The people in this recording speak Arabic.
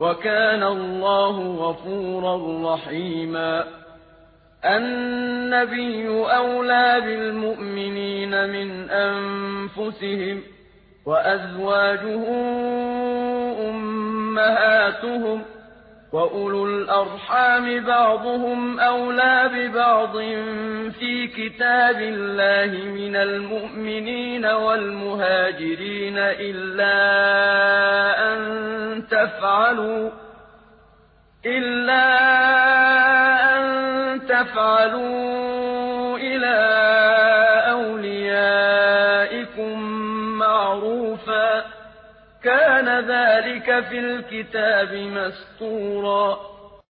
وكان الله غفورا رحيما. النبي أولى بالمؤمنين من أنفسهم وأزواجه أمهاتهم وأولو الأرحام بعضهم أولى ببعض في كتاب الله من المؤمنين والمهاجرين إلا أن تفعلوا إلا أن تفعلوا إلى أوليائكم معروفا. كان ذلك في الكتاب مسطورا